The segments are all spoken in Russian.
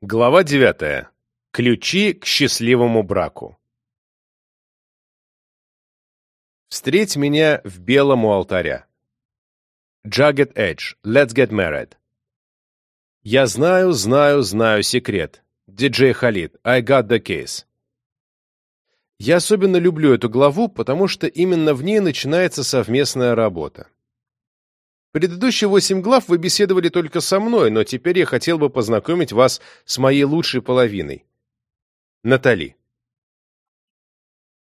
Глава 9. Ключи к счастливому браку. Встреть меня в белом у алтаря. Jagged Edge. Let's get married. Я знаю, знаю, знаю секрет. Диджей Халид. I got the case. Я особенно люблю эту главу, потому что именно в ней начинается совместная работа. Предыдущие восемь глав вы беседовали только со мной, но теперь я хотел бы познакомить вас с моей лучшей половиной. Натали.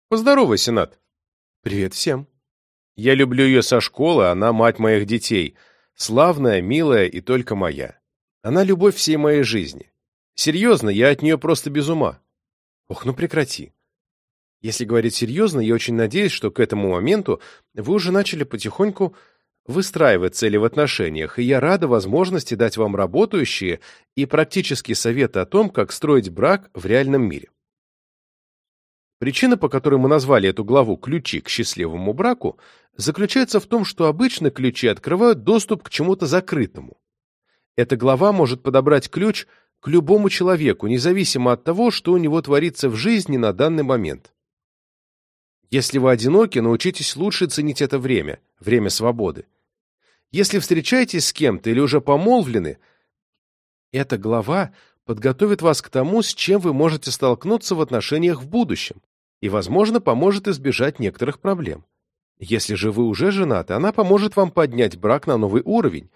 Поздоровайся, Нат. Привет всем. Я люблю ее со школы, она мать моих детей. Славная, милая и только моя. Она любовь всей моей жизни. Серьезно, я от нее просто без ума. Ох, ну прекрати. Если говорить серьезно, я очень надеюсь, что к этому моменту вы уже начали потихоньку выстраивать цели в отношениях, и я рада возможности дать вам работающие и практические советы о том, как строить брак в реальном мире. Причина, по которой мы назвали эту главу «Ключи к счастливому браку», заключается в том, что обычно ключи открывают доступ к чему-то закрытому. Эта глава может подобрать ключ к любому человеку, независимо от того, что у него творится в жизни на данный момент. Если вы одиноки, научитесь лучше ценить это время, время свободы. Если встречаетесь с кем-то или уже помолвлены, эта глава подготовит вас к тому, с чем вы можете столкнуться в отношениях в будущем, и, возможно, поможет избежать некоторых проблем. Если же вы уже женаты, она поможет вам поднять брак на новый уровень,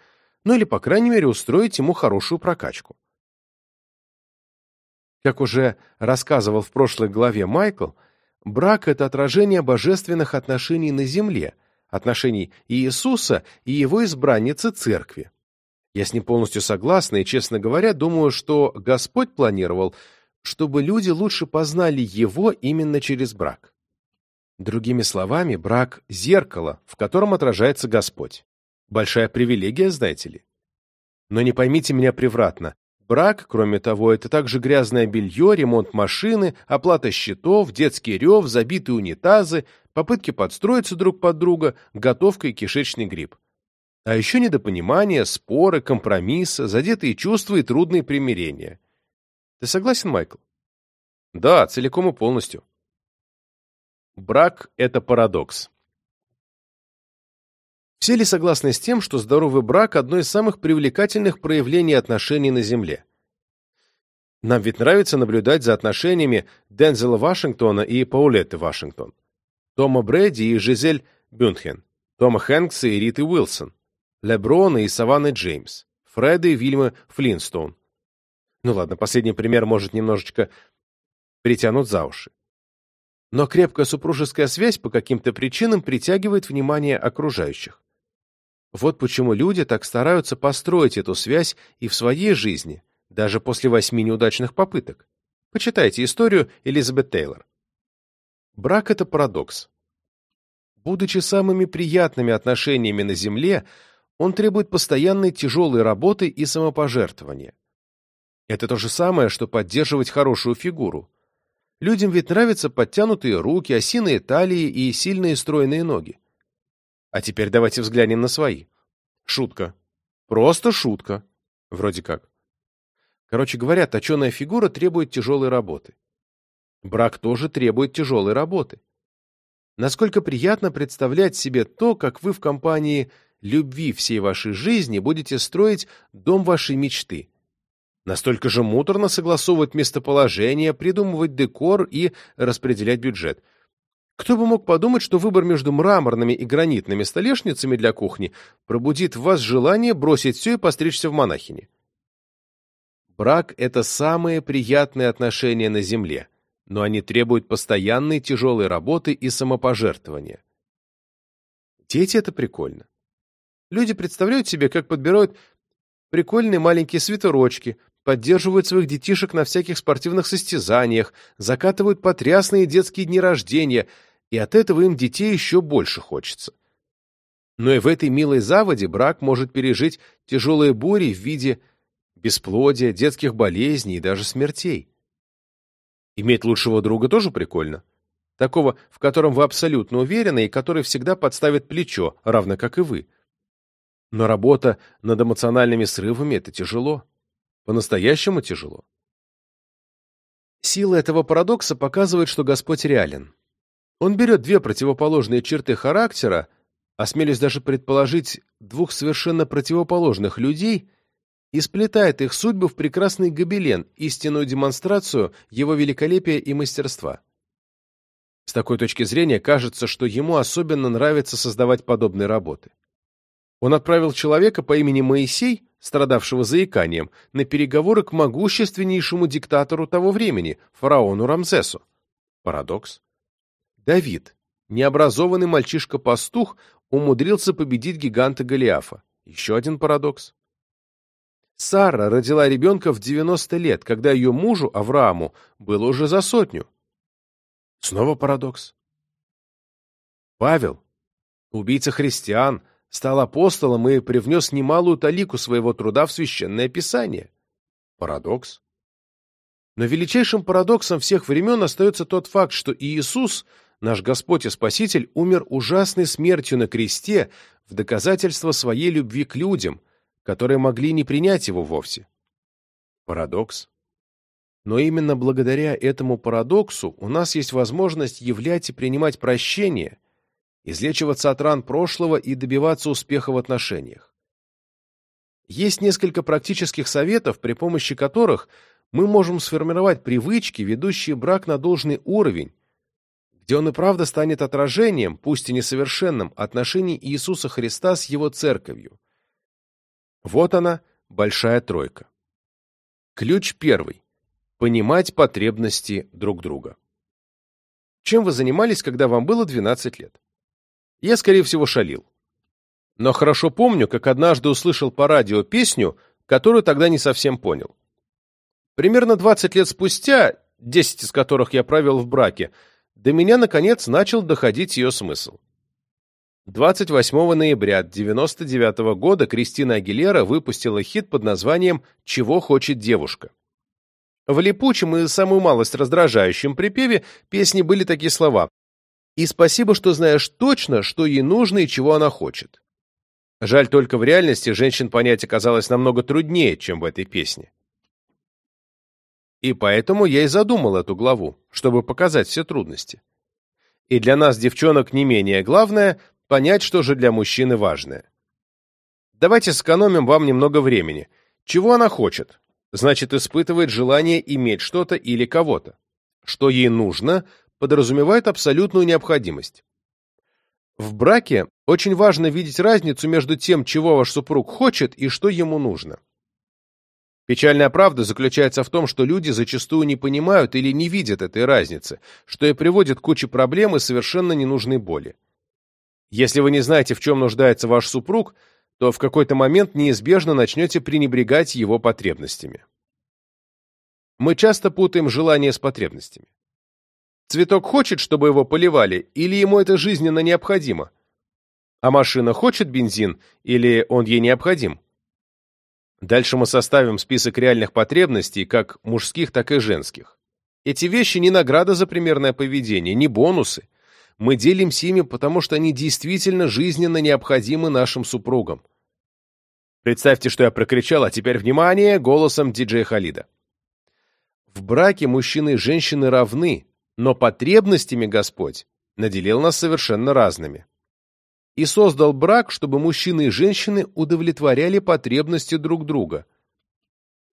ну или, по крайней мере, устроить ему хорошую прокачку. Как уже рассказывал в прошлой главе Майкл, брак – это отражение божественных отношений на земле – отношений Иисуса и его избранницы церкви. Я с ним полностью согласна и, честно говоря, думаю, что Господь планировал, чтобы люди лучше познали Его именно через брак. Другими словами, брак – зеркало, в котором отражается Господь. Большая привилегия, знаете ли. Но не поймите меня превратно. Брак, кроме того, это также грязное белье, ремонт машины, оплата счетов, детский рев, забитые унитазы, попытки подстроиться друг под друга, готовка и кишечный грипп. А еще недопонимание, споры, компромиссы, задетые чувства и трудные примирения. Ты согласен, Майкл? Да, целиком и полностью. Брак – это парадокс. Все ли согласны с тем, что здоровый брак – одно из самых привлекательных проявлений отношений на Земле? Нам ведь нравится наблюдать за отношениями Дензела Вашингтона и Паулетты Вашингтон, Тома Брэди и Жизель Бюнхен, Тома Хэнкса и Риты Уилсон, Леброна и Саванны Джеймс, Фреда и Вильмы Флинстоун. Ну ладно, последний пример может немножечко притянуть за уши. Но крепкая супружеская связь по каким-то причинам притягивает внимание окружающих. Вот почему люди так стараются построить эту связь и в своей жизни, даже после восьми неудачных попыток. Почитайте историю Элизабет Тейлор. Брак — это парадокс. Будучи самыми приятными отношениями на Земле, он требует постоянной тяжелой работы и самопожертвования. Это то же самое, что поддерживать хорошую фигуру. Людям ведь нравятся подтянутые руки, осиные талии и сильные стройные ноги. А теперь давайте взглянем на свои. Шутка. Просто шутка. Вроде как. Короче говоря, точеная фигура требует тяжелой работы. Брак тоже требует тяжелой работы. Насколько приятно представлять себе то, как вы в компании любви всей вашей жизни будете строить дом вашей мечты. Настолько же муторно согласовывать местоположение, придумывать декор и распределять бюджет – кто бы мог подумать, что выбор между мраморными и гранитными столешницами для кухни пробудит в вас желание бросить все и постричься в монахини. Брак — это самые приятные отношения на земле, но они требуют постоянной тяжелой работы и самопожертвования. Дети — это прикольно. Люди представляют себе, как подбирают прикольные маленькие свитерочки, поддерживают своих детишек на всяких спортивных состязаниях, закатывают потрясные детские дни рождения — и от этого им детей еще больше хочется. Но и в этой милой заводе брак может пережить тяжелые бури в виде бесплодия, детских болезней и даже смертей. Иметь лучшего друга тоже прикольно. Такого, в котором вы абсолютно уверены и который всегда подставит плечо, равно как и вы. Но работа над эмоциональными срывами — это тяжело. По-настоящему тяжело. Сила этого парадокса показывает, что Господь реален. Он берет две противоположные черты характера, осмелюсь даже предположить двух совершенно противоположных людей, и сплетает их судьбы в прекрасный гобелен, истинную демонстрацию его великолепия и мастерства. С такой точки зрения кажется, что ему особенно нравится создавать подобные работы. Он отправил человека по имени Моисей, страдавшего заиканием, на переговоры к могущественнейшему диктатору того времени, фараону Рамзесу. Парадокс. Давид, необразованный мальчишка-пастух, умудрился победить гиганта Голиафа. Еще один парадокс. Сара родила ребенка в 90 лет, когда ее мужу, Аврааму, было уже за сотню. Снова парадокс. Павел, убийца христиан, стал апостолом и привнес немалую талику своего труда в Священное Писание. Парадокс. Но величайшим парадоксом всех времен остается тот факт, что Иисус, наш Господь и Спаситель, умер ужасной смертью на кресте в доказательство своей любви к людям, которые могли не принять его вовсе. Парадокс. Но именно благодаря этому парадоксу у нас есть возможность являть и принимать прощение – излечиваться от ран прошлого и добиваться успеха в отношениях. Есть несколько практических советов, при помощи которых мы можем сформировать привычки, ведущие брак на должный уровень, где он и правда станет отражением, пусть и несовершенным, отношений Иисуса Христа с Его Церковью. Вот она, большая тройка. Ключ первый. Понимать потребности друг друга. Чем вы занимались, когда вам было 12 лет? Я, скорее всего, шалил. Но хорошо помню, как однажды услышал по радио песню, которую тогда не совсем понял. Примерно 20 лет спустя, 10 из которых я провел в браке, до меня, наконец, начал доходить ее смысл. 28 ноября 1999 года Кристина Агилера выпустила хит под названием «Чего хочет девушка». В липучем и самую малость раздражающем припеве песни были такие слова и спасибо, что знаешь точно, что ей нужно и чего она хочет. Жаль только в реальности женщин понять оказалось намного труднее, чем в этой песне. И поэтому я и задумал эту главу, чтобы показать все трудности. И для нас, девчонок, не менее главное – понять, что же для мужчины важное. Давайте сэкономим вам немного времени. Чего она хочет? Значит, испытывает желание иметь что-то или кого-то. Что ей нужно, подразумевает абсолютную необходимость. В браке очень важно видеть разницу между тем, чего ваш супруг хочет и что ему нужно. Печальная правда заключается в том, что люди зачастую не понимают или не видят этой разницы, что и приводит к куче проблем и совершенно ненужной боли. Если вы не знаете, в чем нуждается ваш супруг, то в какой-то момент неизбежно начнете пренебрегать его потребностями. Мы часто путаем желания с потребностями. Цветок хочет, чтобы его поливали, или ему это жизненно необходимо? А машина хочет бензин, или он ей необходим? Дальше мы составим список реальных потребностей, как мужских, так и женских. Эти вещи не награда за примерное поведение, не бонусы. Мы делимся ими, потому что они действительно жизненно необходимы нашим супругам. Представьте, что я прокричал, а теперь внимание, голосом диджея Халида. В браке мужчины и женщины равны, но потребностями Господь наделил нас совершенно разными. И создал брак, чтобы мужчины и женщины удовлетворяли потребности друг друга.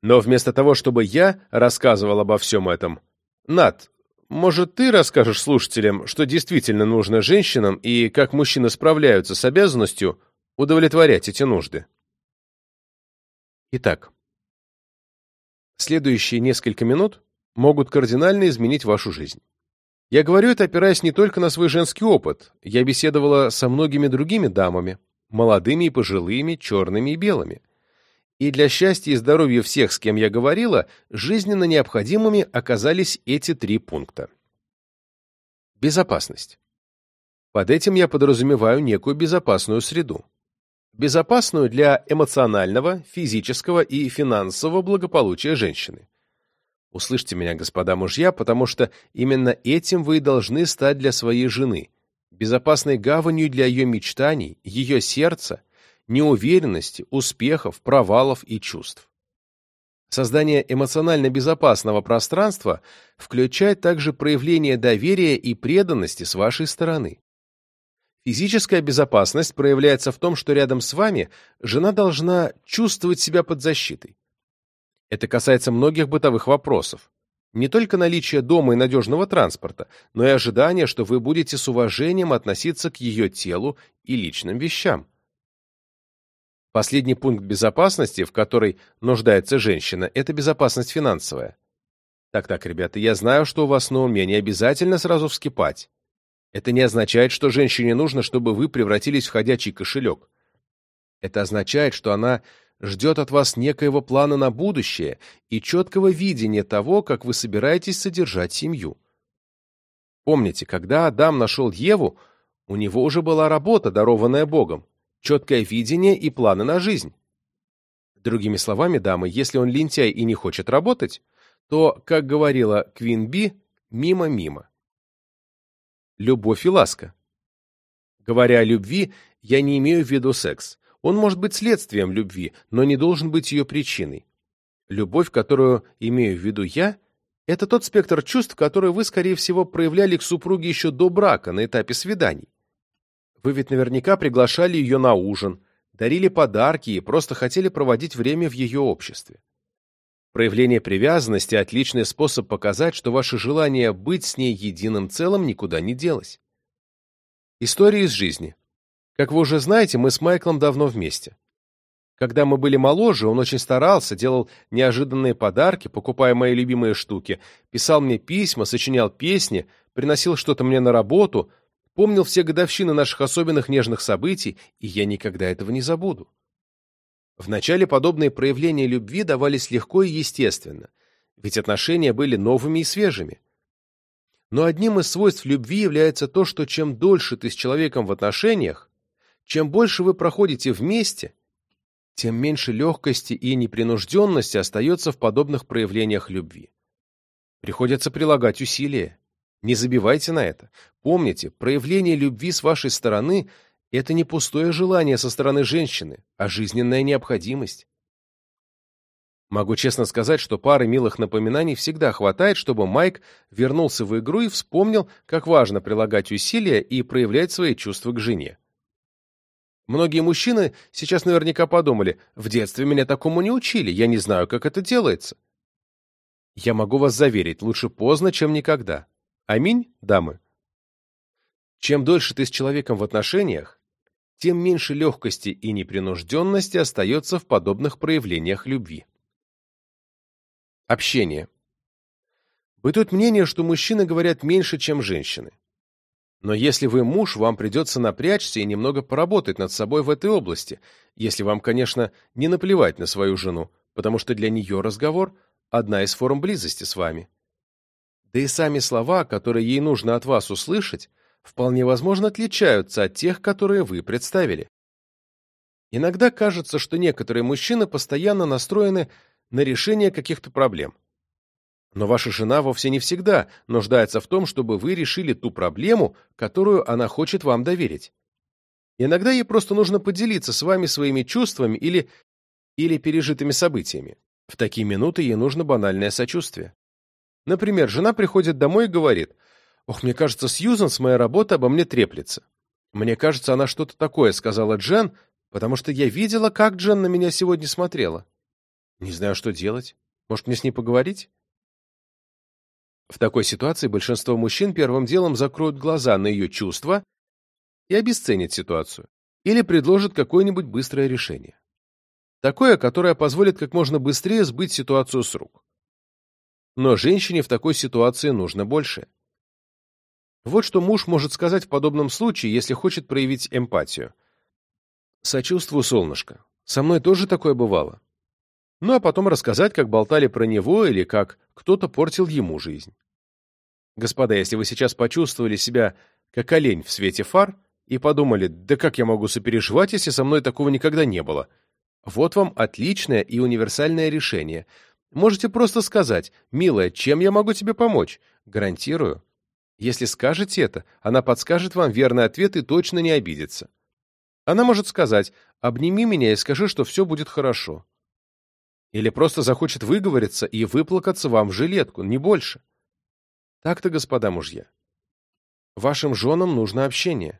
Но вместо того, чтобы я рассказывал обо всем этом, Над, может, ты расскажешь слушателям, что действительно нужно женщинам и как мужчины справляются с обязанностью удовлетворять эти нужды? Итак, следующие несколько минут могут кардинально изменить вашу жизнь. Я говорю это, опираясь не только на свой женский опыт. Я беседовала со многими другими дамами, молодыми и пожилыми, черными и белыми. И для счастья и здоровья всех, с кем я говорила, жизненно необходимыми оказались эти три пункта. Безопасность. Под этим я подразумеваю некую безопасную среду. Безопасную для эмоционального, физического и финансового благополучия женщины. Услышьте меня, господа мужья, потому что именно этим вы должны стать для своей жены, безопасной гаванью для ее мечтаний, ее сердца, неуверенности, успехов, провалов и чувств. Создание эмоционально безопасного пространства включает также проявление доверия и преданности с вашей стороны. Физическая безопасность проявляется в том, что рядом с вами жена должна чувствовать себя под защитой. Это касается многих бытовых вопросов. Не только наличие дома и надежного транспорта, но и ожидание, что вы будете с уважением относиться к ее телу и личным вещам. Последний пункт безопасности, в которой нуждается женщина, это безопасность финансовая. Так-так, ребята, я знаю, что у вас на уме, не обязательно сразу вскипать. Это не означает, что женщине нужно, чтобы вы превратились в ходячий кошелек. Это означает, что она ждет от вас некоего плана на будущее и четкого видения того, как вы собираетесь содержать семью. Помните, когда Адам нашел Еву, у него уже была работа, дарованная Богом, четкое видение и планы на жизнь. Другими словами, дамы, если он лентяй и не хочет работать, то, как говорила Квин Би, мимо-мимо. Любовь и ласка. Говоря о любви, я не имею в виду секс. Он может быть следствием любви, но не должен быть ее причиной. Любовь, которую имею в виду я, это тот спектр чувств, который вы, скорее всего, проявляли к супруге еще до брака, на этапе свиданий. Вы ведь наверняка приглашали ее на ужин, дарили подарки и просто хотели проводить время в ее обществе. Проявление привязанности – отличный способ показать, что ваше желание быть с ней единым целым никуда не делось. История из жизни. Как вы уже знаете, мы с Майклом давно вместе. Когда мы были моложе, он очень старался, делал неожиданные подарки, покупая мои любимые штуки, писал мне письма, сочинял песни, приносил что-то мне на работу, помнил все годовщины наших особенных нежных событий, и я никогда этого не забуду. Вначале подобные проявления любви давались легко и естественно, ведь отношения были новыми и свежими. Но одним из свойств любви является то, что чем дольше ты с человеком в отношениях, чем больше вы проходите вместе, тем меньше легкости и непринужденности остается в подобных проявлениях любви. Приходится прилагать усилия. Не забивайте на это. Помните, проявление любви с вашей стороны – это не пустое желание со стороны женщины, а жизненная необходимость. Могу честно сказать, что пары милых напоминаний всегда хватает, чтобы Майк вернулся в игру и вспомнил, как важно прилагать усилия и проявлять свои чувства к жене. Многие мужчины сейчас наверняка подумали, в детстве меня такому не учили, я не знаю, как это делается. Я могу вас заверить, лучше поздно, чем никогда. Аминь, дамы. Чем дольше ты с человеком в отношениях, тем меньше легкости и непринужденности остается в подобных проявлениях любви. Общение. Бытует мнение, что мужчины говорят меньше, чем женщины. Но если вы муж, вам придется напрячься и немного поработать над собой в этой области, если вам, конечно, не наплевать на свою жену, потому что для нее разговор – одна из форм близости с вами. Да и сами слова, которые ей нужно от вас услышать, вполне возможно отличаются от тех, которые вы представили. Иногда кажется, что некоторые мужчины постоянно настроены на решение каких-то проблем. Но ваша жена вовсе не всегда нуждается в том, чтобы вы решили ту проблему, которую она хочет вам доверить. Иногда ей просто нужно поделиться с вами своими чувствами или, или пережитыми событиями. В такие минуты ей нужно банальное сочувствие. Например, жена приходит домой и говорит, «Ох, мне кажется, Сьюзан с моей работы обо мне треплется. Мне кажется, она что-то такое сказала Джен, потому что я видела, как Джен на меня сегодня смотрела. Не знаю, что делать. Может, мне с ней поговорить?» В такой ситуации большинство мужчин первым делом закроют глаза на ее чувства и обесценят ситуацию, или предложат какое-нибудь быстрое решение. Такое, которое позволит как можно быстрее сбыть ситуацию с рук. Но женщине в такой ситуации нужно больше. Вот что муж может сказать в подобном случае, если хочет проявить эмпатию. «Сочувствую, солнышко. Со мной тоже такое бывало ну а потом рассказать, как болтали про него или как кто-то портил ему жизнь. Господа, если вы сейчас почувствовали себя как олень в свете фар и подумали, да как я могу сопереживать, если со мной такого никогда не было, вот вам отличное и универсальное решение. Можете просто сказать, «Милая, чем я могу тебе помочь?» Гарантирую. Если скажете это, она подскажет вам верный ответ и точно не обидится. Она может сказать, «Обними меня и скажи, что все будет хорошо». Или просто захочет выговориться и выплакаться вам в жилетку, не больше. Так-то, господа мужья. Вашим женам нужно общение.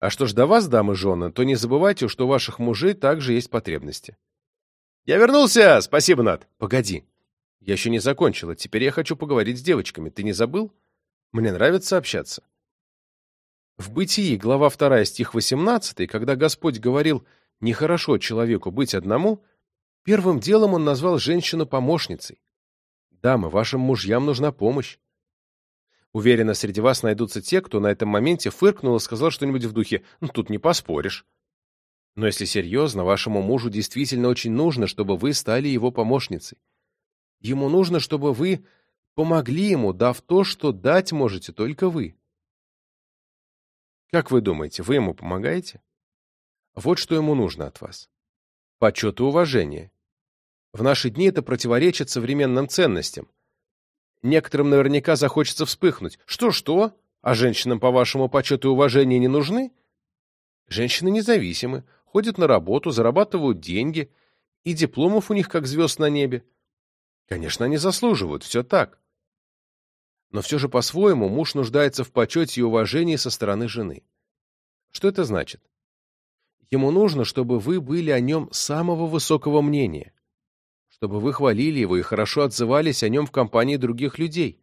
А что ж до вас, дамы жены, то не забывайте, что у ваших мужей также есть потребности. «Я вернулся! Спасибо, Над!» «Погоди. Я еще не закончила. Теперь я хочу поговорить с девочками. Ты не забыл? Мне нравится общаться». В «Бытии», глава 2, стих 18, когда Господь говорил «нехорошо человеку быть одному», первым делом он назвал женщину помощницей. Дамы, вашим мужьям нужна помощь. Уверена, среди вас найдутся те, кто на этом моменте фыркнул и сказал что-нибудь в духе «ну тут не поспоришь». Но если серьезно, вашему мужу действительно очень нужно, чтобы вы стали его помощницей. Ему нужно, чтобы вы помогли ему, дав то, что дать можете только вы. Как вы думаете, вы ему помогаете? Вот что ему нужно от вас. Почет и уважение. В наши дни это противоречит современным ценностям. Некоторым наверняка захочется вспыхнуть. Что-что? А женщинам, по-вашему, почет и уважение не нужны? Женщины независимы, ходят на работу, зарабатывают деньги, и дипломов у них как звезд на небе. Конечно, они заслуживают, все так. Но все же по-своему муж нуждается в почете и уважении со стороны жены. Что это значит? Ему нужно, чтобы вы были о нем самого высокого мнения, чтобы вы хвалили его и хорошо отзывались о нем в компании других людей.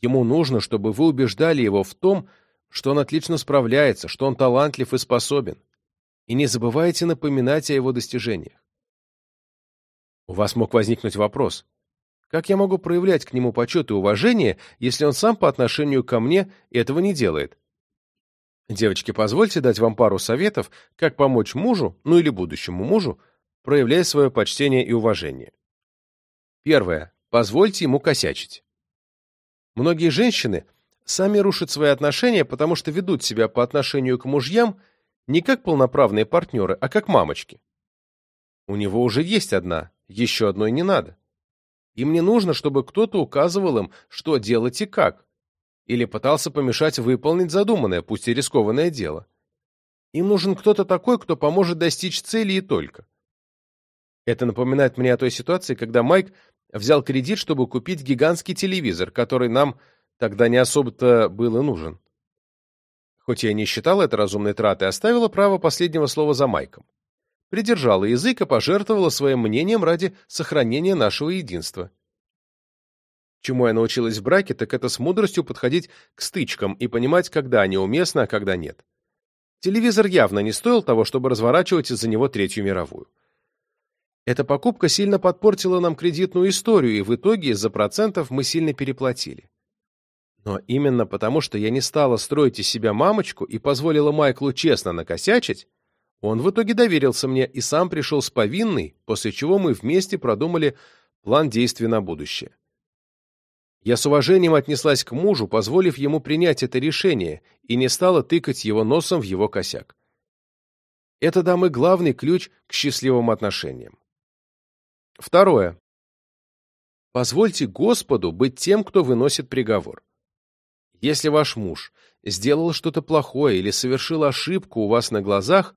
Ему нужно, чтобы вы убеждали его в том, что он отлично справляется, что он талантлив и способен и не забывайте напоминать о его достижениях. У вас мог возникнуть вопрос. Как я могу проявлять к нему почет и уважение, если он сам по отношению ко мне этого не делает? Девочки, позвольте дать вам пару советов, как помочь мужу, ну или будущему мужу, проявляя свое почтение и уважение. Первое. Позвольте ему косячить. Многие женщины сами рушат свои отношения, потому что ведут себя по отношению к мужьям не как полноправные партнеры, а как мамочки. У него уже есть одна, еще одной не надо. Им не нужно, чтобы кто-то указывал им, что делать и как, или пытался помешать выполнить задуманное, пусть и рискованное дело. Им нужен кто-то такой, кто поможет достичь цели и только. Это напоминает мне о той ситуации, когда Майк взял кредит, чтобы купить гигантский телевизор, который нам тогда не особо-то был и нужен. Хоть я не считала это разумной тратой, оставила право последнего слова за Майком. Придержала язык и пожертвовала своим мнением ради сохранения нашего единства. Чему я научилась в браке, так это с мудростью подходить к стычкам и понимать, когда они уместны, а когда нет. Телевизор явно не стоил того, чтобы разворачивать из-за него Третью мировую. Эта покупка сильно подпортила нам кредитную историю, и в итоге из-за процентов мы сильно переплатили. Но именно потому, что я не стала строить из себя мамочку и позволила Майклу честно накосячить, он в итоге доверился мне и сам пришел с повинной, после чего мы вместе продумали план действий на будущее. Я с уважением отнеслась к мужу, позволив ему принять это решение, и не стала тыкать его носом в его косяк. Это, дамы, главный ключ к счастливым отношениям. Второе. Позвольте Господу быть тем, кто выносит приговор. Если ваш муж сделал что-то плохое или совершил ошибку у вас на глазах,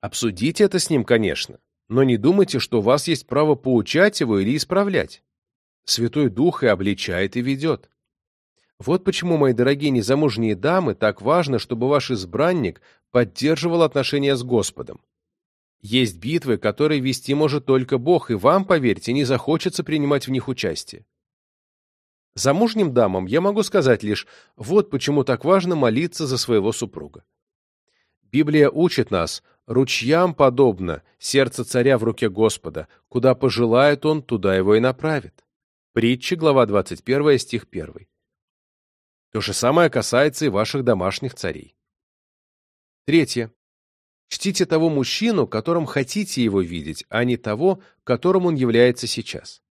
обсудите это с ним, конечно, но не думайте, что у вас есть право поучать его или исправлять. Святой Дух и обличает, и ведет. Вот почему, мои дорогие незамужние дамы, так важно, чтобы ваш избранник поддерживал отношения с Господом. Есть битвы, которые вести может только Бог, и вам, поверьте, не захочется принимать в них участие. Замужним дамам я могу сказать лишь, вот почему так важно молиться за своего супруга. Библия учит нас, ручьям подобно, сердце царя в руке Господа, куда пожелает он, туда его и направит. Притча, глава 21, стих 1. То же самое касается и ваших домашних царей. Третье. Чтите того мужчину, которым хотите его видеть, а не того, которым он является сейчас.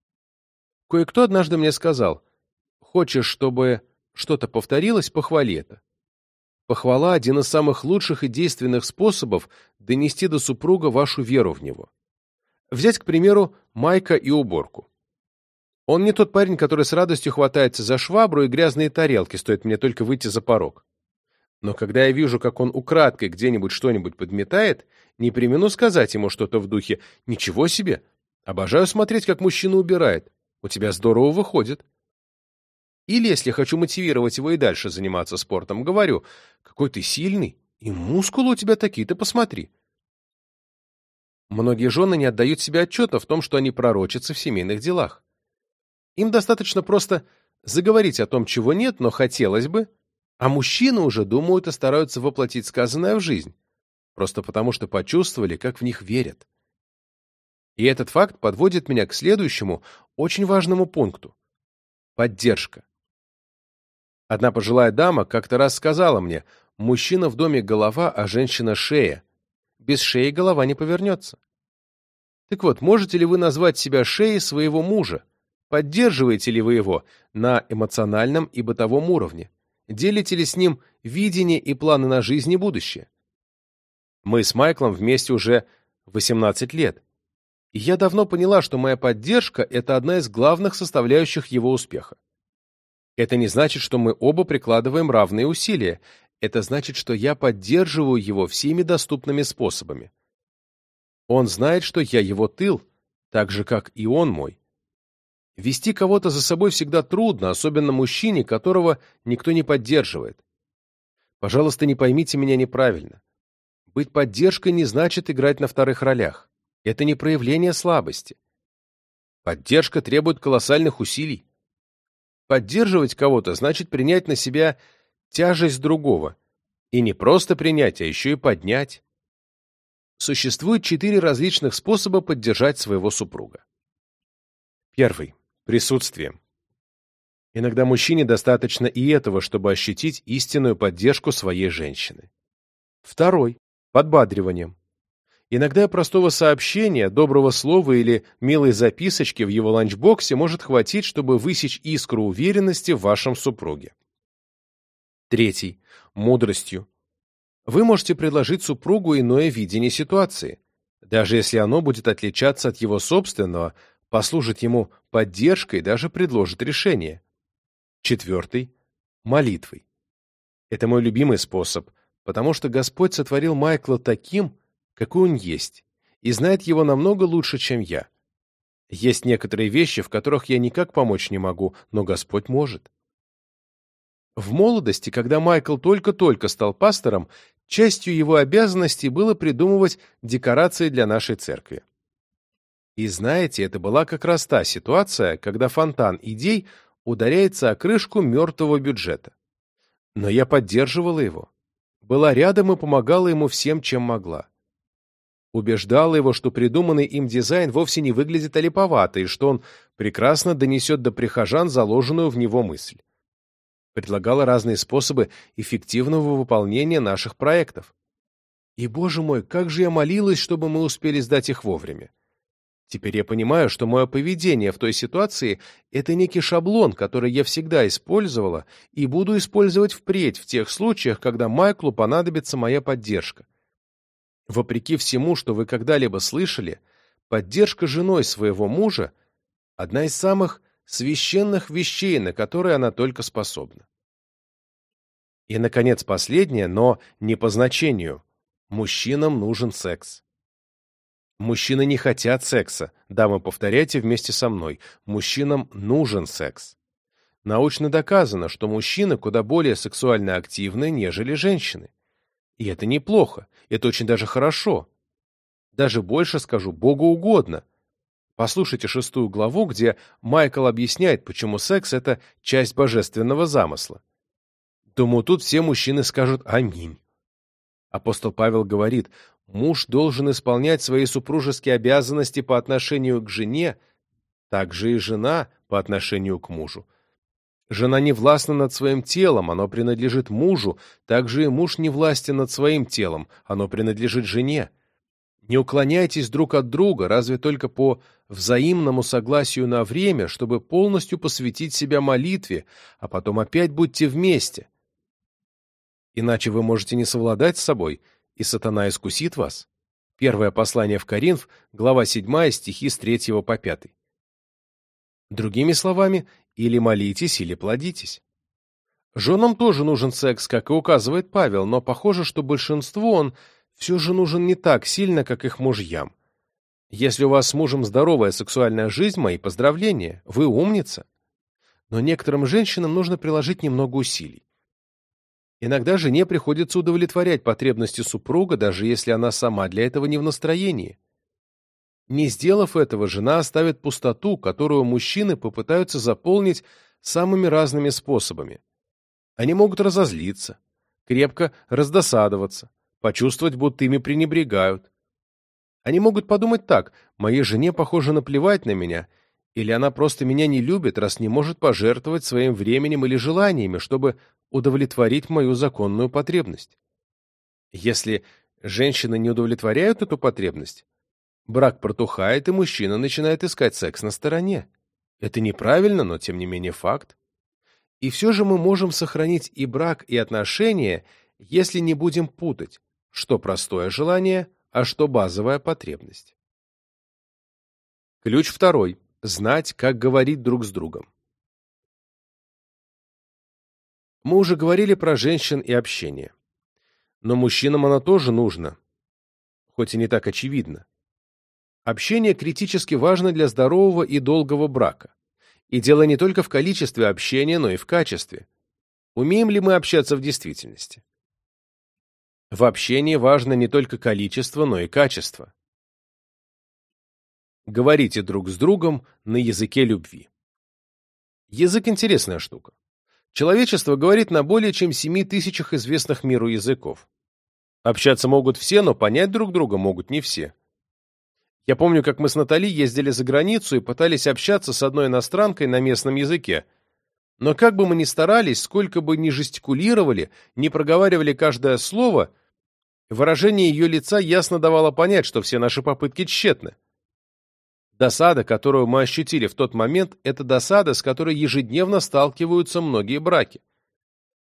Кое-кто однажды мне сказал – Хочешь, чтобы что-то повторилось, похвали это. Похвала – один из самых лучших и действенных способов донести до супруга вашу веру в него. Взять, к примеру, Майка и уборку. Он не тот парень, который с радостью хватается за швабру и грязные тарелки, стоит мне только выйти за порог. Но когда я вижу, как он украдкой где-нибудь что-нибудь подметает, не примену сказать ему что-то в духе «Ничего себе! Обожаю смотреть, как мужчина убирает. У тебя здорово выходит». Или, если хочу мотивировать его и дальше заниматься спортом, говорю «Какой ты сильный, и мускулы у тебя такие, ты посмотри». Многие жены не отдают себе отчета в том, что они пророчатся в семейных делах. Им достаточно просто заговорить о том, чего нет, но хотелось бы, а мужчины уже думают и стараются воплотить сказанное в жизнь, просто потому что почувствовали, как в них верят. И этот факт подводит меня к следующему, очень важному пункту. Поддержка. Одна пожилая дама как-то раз сказала мне, мужчина в доме голова, а женщина шея. Без шеи голова не повернется. Так вот, можете ли вы назвать себя шеей своего мужа? Поддерживаете ли вы его на эмоциональном и бытовом уровне? Делите ли с ним видение и планы на жизнь и будущее? Мы с Майклом вместе уже 18 лет. И я давно поняла, что моя поддержка – это одна из главных составляющих его успеха. Это не значит, что мы оба прикладываем равные усилия. Это значит, что я поддерживаю его всеми доступными способами. Он знает, что я его тыл, так же, как и он мой. Вести кого-то за собой всегда трудно, особенно мужчине, которого никто не поддерживает. Пожалуйста, не поймите меня неправильно. Быть поддержкой не значит играть на вторых ролях. Это не проявление слабости. Поддержка требует колоссальных усилий. Поддерживать кого-то значит принять на себя тяжесть другого. И не просто принять, а еще и поднять. Существует четыре различных способа поддержать своего супруга. Первый. Присутствие. Иногда мужчине достаточно и этого, чтобы ощутить истинную поддержку своей женщины. Второй. Подбадриванием. Иногда простого сообщения, доброго слова или милой записочки в его ланчбоксе может хватить, чтобы высечь искру уверенности в вашем супруге. Третий. Мудростью. Вы можете предложить супругу иное видение ситуации, даже если оно будет отличаться от его собственного, послужит ему поддержкой, даже предложит решение. Четвертый – молитвой. Это мой любимый способ, потому что Господь сотворил Майкла таким, какой он есть, и знает его намного лучше, чем я. Есть некоторые вещи, в которых я никак помочь не могу, но Господь может. В молодости, когда Майкл только-только стал пастором, частью его обязанностей было придумывать декорации для нашей церкви. И знаете, это была как раз та ситуация, когда фонтан идей ударяется о крышку мертвого бюджета. Но я поддерживала его. Была рядом и помогала ему всем, чем могла. Убеждала его, что придуманный им дизайн вовсе не выглядит олиповато и что он прекрасно донесет до прихожан заложенную в него мысль. Предлагала разные способы эффективного выполнения наших проектов. И, боже мой, как же я молилась, чтобы мы успели сдать их вовремя. Теперь я понимаю, что мое поведение в той ситуации — это некий шаблон, который я всегда использовала и буду использовать впредь в тех случаях, когда Майклу понадобится моя поддержка. Вопреки всему, что вы когда-либо слышали, поддержка женой своего мужа — одна из самых священных вещей, на которые она только способна. И, наконец, последнее, но не по значению. Мужчинам нужен секс. Мужчины не хотят секса. Дамы, повторяйте вместе со мной. Мужчинам нужен секс. Научно доказано, что мужчины куда более сексуально активны, нежели женщины. И это неплохо, это очень даже хорошо. Даже больше скажу, Богу угодно. Послушайте шестую главу, где Майкл объясняет, почему секс — это часть божественного замысла. Думаю, тут все мужчины скажут «Аминь». Апостол Павел говорит, Муж должен исполнять свои супружеские обязанности по отношению к жене, также и жена по отношению к мужу. Жена не властна над своим телом, оно принадлежит мужу, также и муж не властен над своим телом, оно принадлежит жене. Не уклоняйтесь друг от друга, разве только по взаимному согласию на время, чтобы полностью посвятить себя молитве, а потом опять будьте вместе. Иначе вы можете не совладать с собой – и сатана искусит вас. Первое послание в Коринф, глава 7, стихи с 3 по 5. Другими словами, или молитесь, или плодитесь. Женам тоже нужен секс, как и указывает Павел, но похоже, что большинству он все же нужен не так сильно, как их мужьям. Если у вас с мужем здоровая сексуальная жизнь, мои поздравления, вы умница. Но некоторым женщинам нужно приложить немного усилий. Иногда жене приходится удовлетворять потребности супруга, даже если она сама для этого не в настроении. Не сделав этого, жена оставит пустоту, которую мужчины попытаются заполнить самыми разными способами. Они могут разозлиться, крепко раздосадоваться, почувствовать, будто ими пренебрегают. Они могут подумать так, моей жене, похоже, наплевать на меня, или она просто меня не любит, раз не может пожертвовать своим временем или желаниями, чтобы удовлетворить мою законную потребность. Если женщины не удовлетворяют эту потребность, брак протухает, и мужчина начинает искать секс на стороне. Это неправильно, но тем не менее факт. И все же мы можем сохранить и брак, и отношения, если не будем путать, что простое желание, а что базовая потребность. Ключ второй. Знать, как говорить друг с другом. Мы уже говорили про женщин и общение. Но мужчинам оно тоже нужно, хоть и не так очевидно. Общение критически важно для здорового и долгого брака. И дело не только в количестве общения, но и в качестве. Умеем ли мы общаться в действительности? В общении важно не только количество, но и качество. Говорите друг с другом на языке любви. Язык – интересная штука. Человечество говорит на более чем семи тысячах известных миру языков. Общаться могут все, но понять друг друга могут не все. Я помню, как мы с Натали ездили за границу и пытались общаться с одной иностранкой на местном языке. Но как бы мы ни старались, сколько бы ни жестикулировали, ни проговаривали каждое слово, выражение ее лица ясно давало понять, что все наши попытки тщетны. Досада, которую мы ощутили в тот момент, это досада, с которой ежедневно сталкиваются многие браки.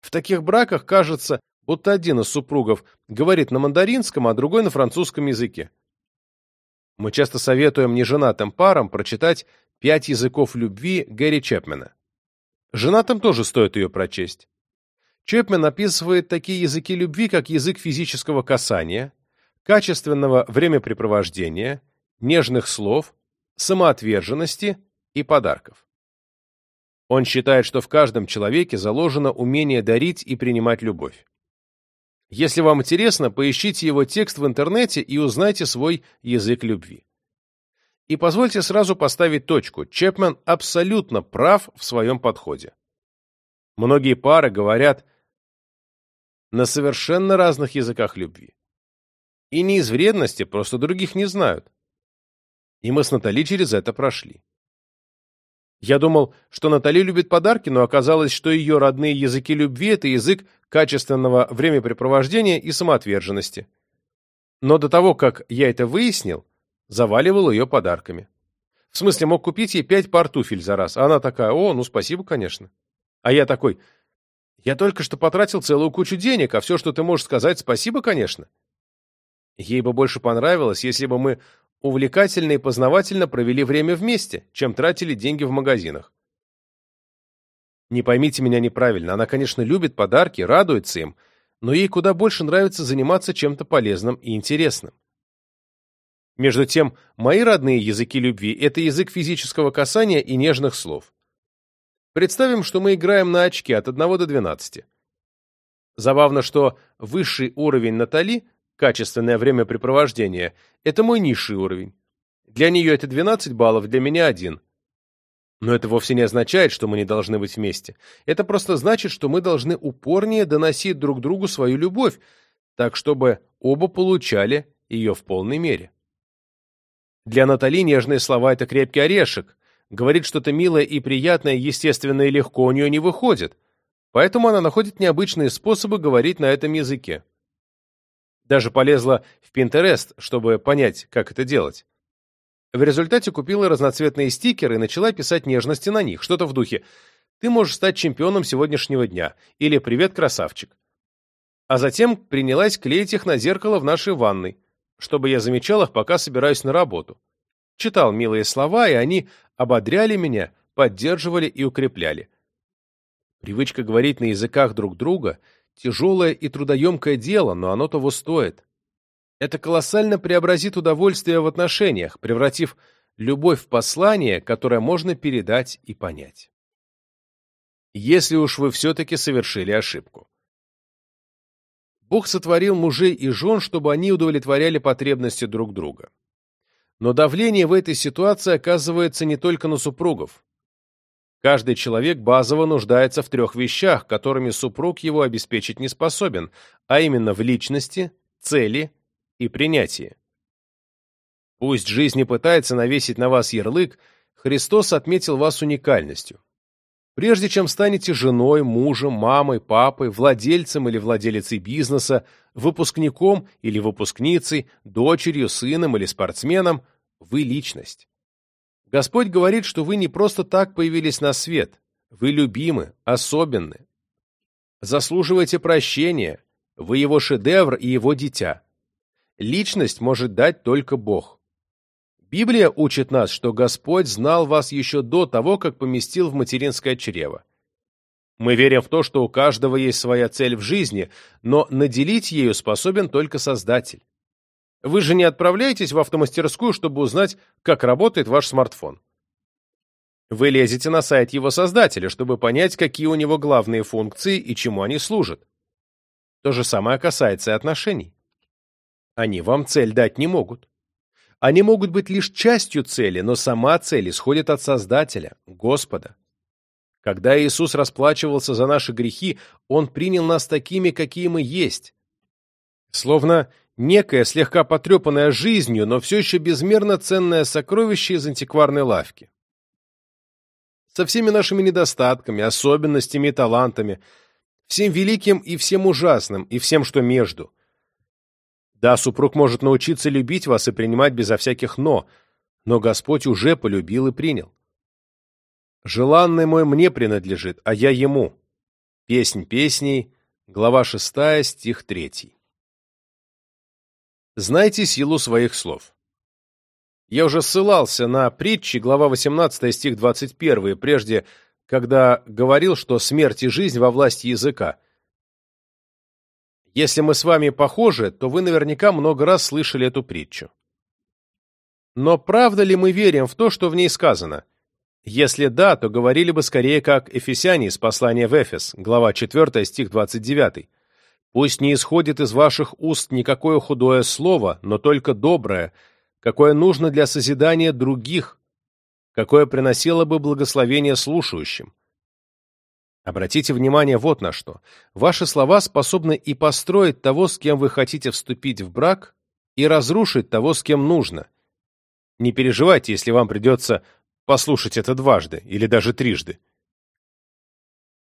В таких браках кажется, будто один из супругов говорит на мандаринском, а другой на французском языке. Мы часто советуем неженатым парам прочитать «Пять языков любви» Гэри Чепмена. Женатым тоже стоит ее прочесть. Чепмен описывает такие языки любви, как язык физического касания, качественного времяпрепровождения, нежных слов, самоотверженности и подарков. Он считает, что в каждом человеке заложено умение дарить и принимать любовь. Если вам интересно, поищите его текст в интернете и узнайте свой язык любви. И позвольте сразу поставить точку. Чепмен абсолютно прав в своем подходе. Многие пары говорят на совершенно разных языках любви. И не из вредности, просто других не знают. И мы с Натали через это прошли. Я думал, что Натали любит подарки, но оказалось, что ее родные языки любви – это язык качественного времяпрепровождения и самоотверженности. Но до того, как я это выяснил, заваливал ее подарками. В смысле, мог купить ей пять пар туфель за раз. А она такая, о, ну спасибо, конечно. А я такой, я только что потратил целую кучу денег, а все, что ты можешь сказать, спасибо, конечно. Ей бы больше понравилось, если бы мы увлекательно и познавательно провели время вместе, чем тратили деньги в магазинах. Не поймите меня неправильно, она, конечно, любит подарки, радуется им, но ей куда больше нравится заниматься чем-то полезным и интересным. Между тем, мои родные языки любви – это язык физического касания и нежных слов. Представим, что мы играем на очки от 1 до 12. Забавно, что высший уровень Натали качественное времяпрепровождение – это мой низший уровень. Для нее это 12 баллов, для меня один. Но это вовсе не означает, что мы не должны быть вместе. Это просто значит, что мы должны упорнее доносить друг другу свою любовь, так чтобы оба получали ее в полной мере. Для Натали нежные слова – это крепкий орешек. Говорит что-то милое и приятное, естественно и легко у нее не выходит. Поэтому она находит необычные способы говорить на этом языке. Даже полезла в Pinterest, чтобы понять, как это делать. В результате купила разноцветные стикеры и начала писать нежности на них, что-то в духе «Ты можешь стать чемпионом сегодняшнего дня» или «Привет, красавчик». А затем принялась клеить их на зеркало в нашей ванной, чтобы я замечал их, пока собираюсь на работу. Читал милые слова, и они ободряли меня, поддерживали и укрепляли. Привычка говорить на языках друг друга – тяжелое и трудоемкое дело, но оно того стоит. Это колоссально преобразит удовольствие в отношениях, превратив любовь в послание, которое можно передать и понять. Если уж вы все-таки совершили ошибку. Бог сотворил мужей и жен, чтобы они удовлетворяли потребности друг друга. Но давление в этой ситуации оказывается не только на супругов. Каждый человек базово нуждается в трех вещах, которыми супруг его обеспечить не способен, а именно в личности, цели и принятии. Пусть жизнь не пытается навесить на вас ярлык, Христос отметил вас уникальностью. Прежде чем станете женой, мужем, мамой, папой, владельцем или владелицей бизнеса, выпускником или выпускницей, дочерью, сыном или спортсменом, вы личность. Господь говорит, что вы не просто так появились на свет, вы любимы, особенны. Заслуживаете прощения, вы его шедевр и его дитя. Личность может дать только Бог. Библия учит нас, что Господь знал вас еще до того, как поместил в материнское чрево. Мы верим в то, что у каждого есть своя цель в жизни, но наделить ею способен только Создатель. Вы же не отправляетесь в автомастерскую, чтобы узнать, как работает ваш смартфон. Вы лезете на сайт его создателя, чтобы понять, какие у него главные функции и чему они служат. То же самое касается и отношений. Они вам цель дать не могут. Они могут быть лишь частью цели, но сама цель исходит от Создателя, Господа. Когда Иисус расплачивался за наши грехи, Он принял нас такими, какие мы есть. Словно некое слегка потрепанное жизнью, но все еще безмерно ценное сокровище из антикварной лавки. Со всеми нашими недостатками, особенностями и талантами, всем великим и всем ужасным, и всем, что между – да, супруг может научиться любить вас и принимать безо всяких «но», но Господь уже полюбил и принял. «Желанный мой мне принадлежит, а я ему». Песнь песней, глава 6, стих 3. Знайте силу своих слов. Я уже ссылался на притчи, глава 18, стих 21, прежде, когда говорил, что смерть и жизнь во власти языка – если мы с вами похожи, то вы наверняка много раз слышали эту притчу. Но правда ли мы верим в то, что в ней сказано? Если да, то говорили бы скорее как Ефесяне из послания в Эфес, глава 4, стих 29. «Пусть не исходит из ваших уст никакое худое слово, но только доброе, какое нужно для созидания других, какое приносило бы благословение слушающим. Обратите внимание вот на что. Ваши слова способны и построить того, с кем вы хотите вступить в брак, и разрушить того, с кем нужно. Не переживайте, если вам придется послушать это дважды или даже трижды.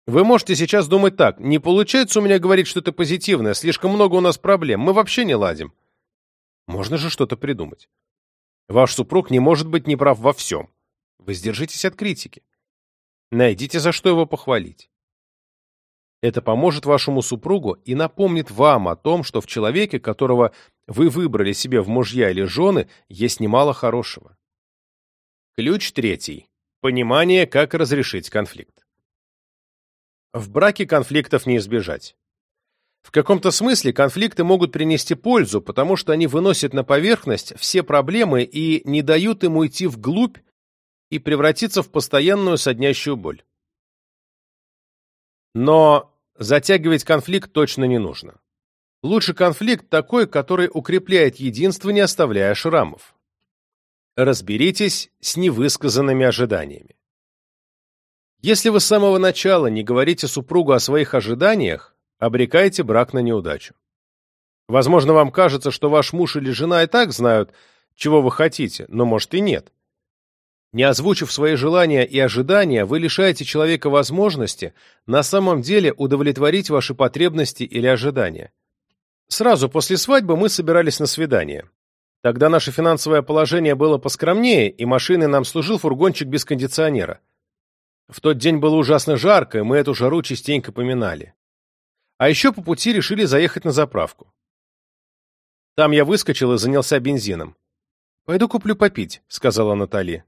Вы можете сейчас думать так, не получается у меня говорить что-то позитивное, слишком много у нас проблем, мы вообще не ладим. Можно же что-то придумать. Ваш супруг не может быть неправ во всем. Вы сдержитесь от критики. Найдите, за что его похвалить. Это поможет вашему супругу и напомнит вам о том, что в человеке, которого вы выбрали себе в мужья или жены, есть немало хорошего. Ключ третий. Понимание, как разрешить конфликт. В браке конфликтов не избежать. В каком-то смысле конфликты могут принести пользу, потому что они выносят на поверхность все проблемы и не дают им уйти вглубь и превратиться в постоянную соднящую боль. Но затягивать конфликт точно не нужно. Лучше конфликт такой, который укрепляет единство, не оставляя шрамов. Разберитесь с невысказанными ожиданиями. Если вы с самого начала не говорите супругу о своих ожиданиях, обрекаете брак на неудачу. Возможно, вам кажется, что ваш муж или жена и так знают, чего вы хотите, но может и нет. Не озвучив свои желания и ожидания, вы лишаете человека возможности на самом деле удовлетворить ваши потребности или ожидания. Сразу после свадьбы мы собирались на свидание. Тогда наше финансовое положение было поскромнее, и машиной нам служил фургончик без кондиционера. В тот день было ужасно жарко, и мы эту жару частенько поминали. А еще по пути решили заехать на заправку. Там я выскочил и занялся бензином. «Пойду куплю попить», — сказала Натали.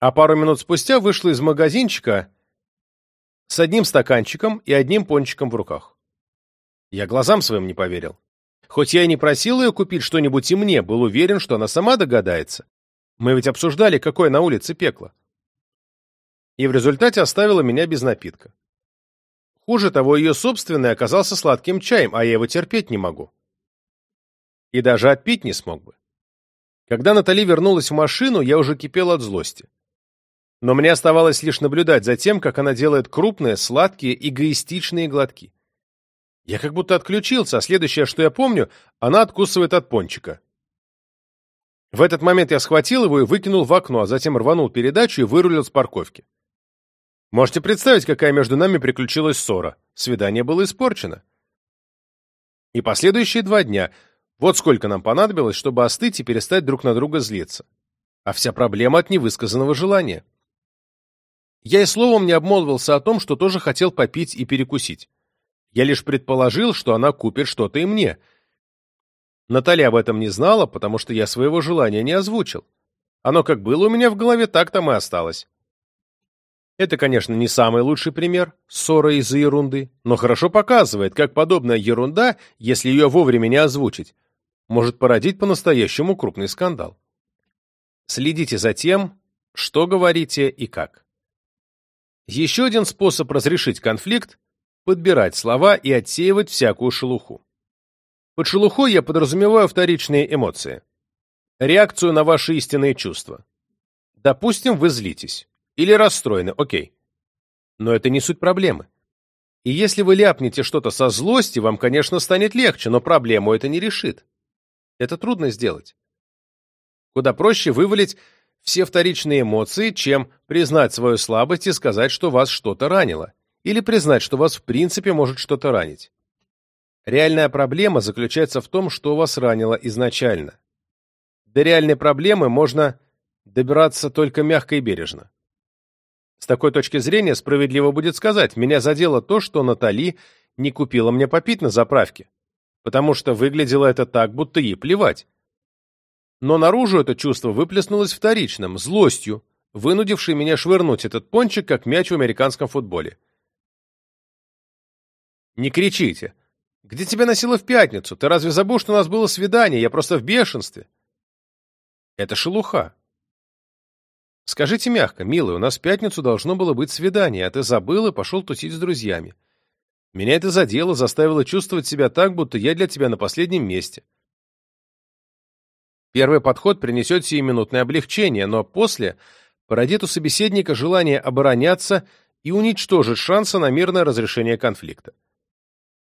А пару минут спустя вышла из магазинчика с одним стаканчиком и одним пончиком в руках. Я глазам своим не поверил. Хоть я и не просил ее купить что-нибудь и мне, был уверен, что она сама догадается. Мы ведь обсуждали, какое на улице пекло. И в результате оставила меня без напитка. Хуже того, ее собственный оказался сладким чаем, а я его терпеть не могу. И даже отпить не смог бы. Когда Натали вернулась в машину, я уже кипел от злости. Но мне оставалось лишь наблюдать за тем, как она делает крупные, сладкие, эгоистичные глотки. Я как будто отключился, а следующее, что я помню, она откусывает от пончика. В этот момент я схватил его и выкинул в окно, а затем рванул передачу и вырулил с парковки. Можете представить, какая между нами приключилась ссора. Свидание было испорчено. И последующие два дня. Вот сколько нам понадобилось, чтобы остыть и перестать друг на друга злиться. А вся проблема от невысказанного желания. Я и словом не обмолвился о том, что тоже хотел попить и перекусить. Я лишь предположил, что она купит что-то и мне. Наталья об этом не знала, потому что я своего желания не озвучил. Оно как было у меня в голове, так там и осталось. Это, конечно, не самый лучший пример ссоры из-за ерунды, но хорошо показывает, как подобная ерунда, если ее вовремя не озвучить, может породить по-настоящему крупный скандал. Следите за тем, что говорите и как. Еще один способ разрешить конфликт – подбирать слова и отсеивать всякую шелуху. Под шелухой я подразумеваю вторичные эмоции. Реакцию на ваши истинные чувства. Допустим, вы злитесь. Или расстроены, окей. Но это не суть проблемы. И если вы ляпнете что-то со злости, вам, конечно, станет легче, но проблему это не решит. Это трудно сделать. Куда проще вывалить все вторичные эмоции, чем признать свою слабость и сказать, что вас что-то ранило, или признать, что вас в принципе может что-то ранить. Реальная проблема заключается в том, что вас ранило изначально. До реальной проблемы можно добираться только мягко и бережно. С такой точки зрения справедливо будет сказать, меня задело то, что Натали не купила мне попить на заправке, потому что выглядело это так, будто ей плевать. Но наружу это чувство выплеснулось вторичным, злостью, вынудившей меня швырнуть этот пончик, как мяч в американском футболе. «Не кричите! Где тебя носило в пятницу? Ты разве забыл, что у нас было свидание? Я просто в бешенстве!» Это шелуха. Скажите мягко, милый, у нас в пятницу должно было быть свидание, а ты забыл и пошел тусить с друзьями. Меня это задело, заставило чувствовать себя так, будто я для тебя на последнем месте. Первый подход принесет сиюминутное облегчение, но после породит у собеседника желание обороняться и уничтожить шансы на мирное разрешение конфликта.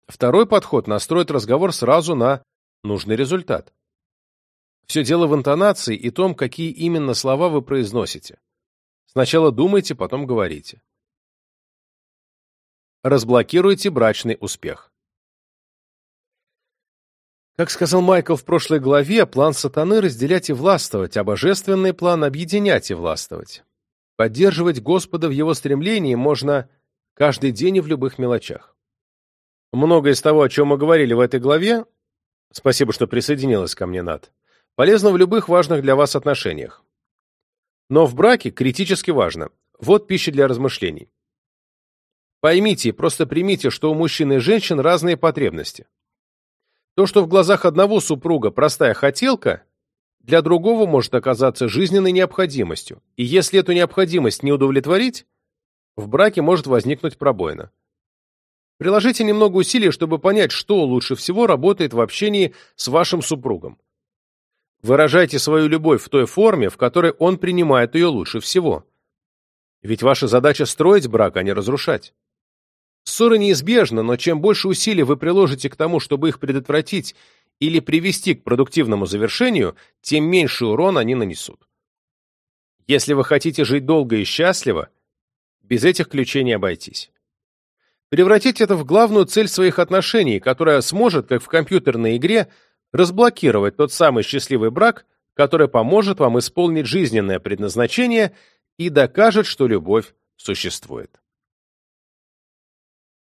Второй подход настроит разговор сразу на нужный результат. Все дело в интонации и том, какие именно слова вы произносите. Сначала думайте, потом говорите. Разблокируйте брачный успех. Как сказал Майкл в прошлой главе, план сатаны – разделять и властвовать, а божественный план – объединять и властвовать. Поддерживать Господа в его стремлении можно каждый день и в любых мелочах. Многое из того, о чем мы говорили в этой главе, спасибо, что присоединилась ко мне, Над, полезно в любых важных для вас отношениях. Но в браке критически важно. Вот пища для размышлений. Поймите просто примите, что у мужчин и женщин разные потребности. То, что в глазах одного супруга простая хотелка, для другого может оказаться жизненной необходимостью, и если эту необходимость не удовлетворить, в браке может возникнуть пробоина. Приложите немного усилий, чтобы понять, что лучше всего работает в общении с вашим супругом. Выражайте свою любовь в той форме, в которой он принимает ее лучше всего. Ведь ваша задача строить брак, а не разрушать. Ссоры неизбежны, но чем больше усилий вы приложите к тому, чтобы их предотвратить или привести к продуктивному завершению, тем меньше урон они нанесут. Если вы хотите жить долго и счастливо, без этих ключей не обойтись. Превратите это в главную цель своих отношений, которая сможет, как в компьютерной игре, разблокировать тот самый счастливый брак, который поможет вам исполнить жизненное предназначение и докажет, что любовь существует.